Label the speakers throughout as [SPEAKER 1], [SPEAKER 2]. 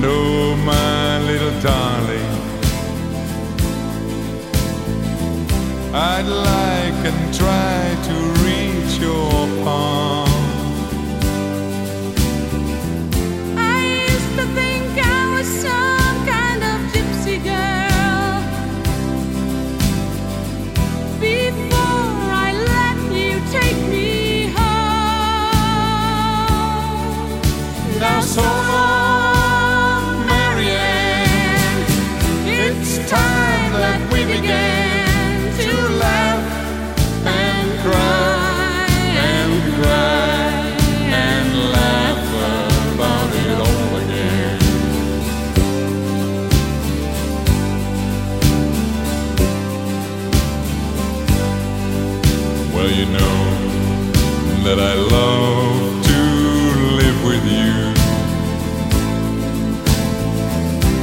[SPEAKER 1] know, my little darling, I'd like and try to reach your palm.
[SPEAKER 2] you
[SPEAKER 1] know that I love to live with you.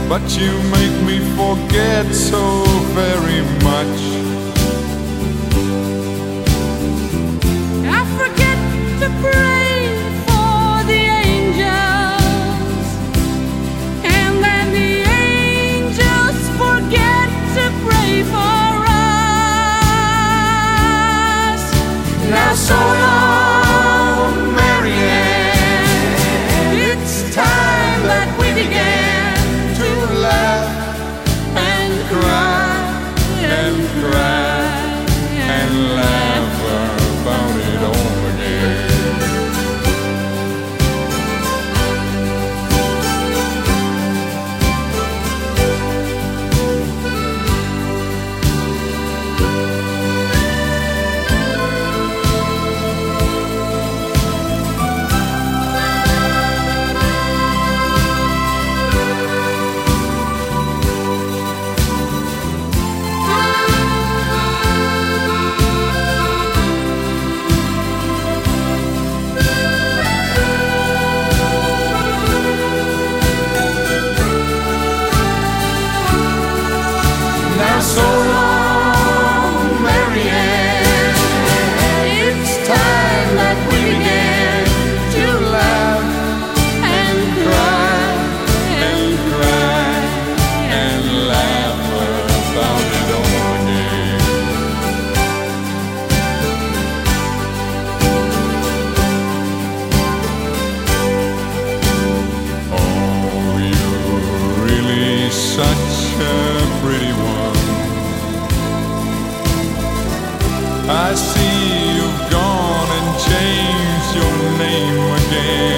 [SPEAKER 1] But you make me forget so very much. such a pretty one. I see you've gone and changed your name again.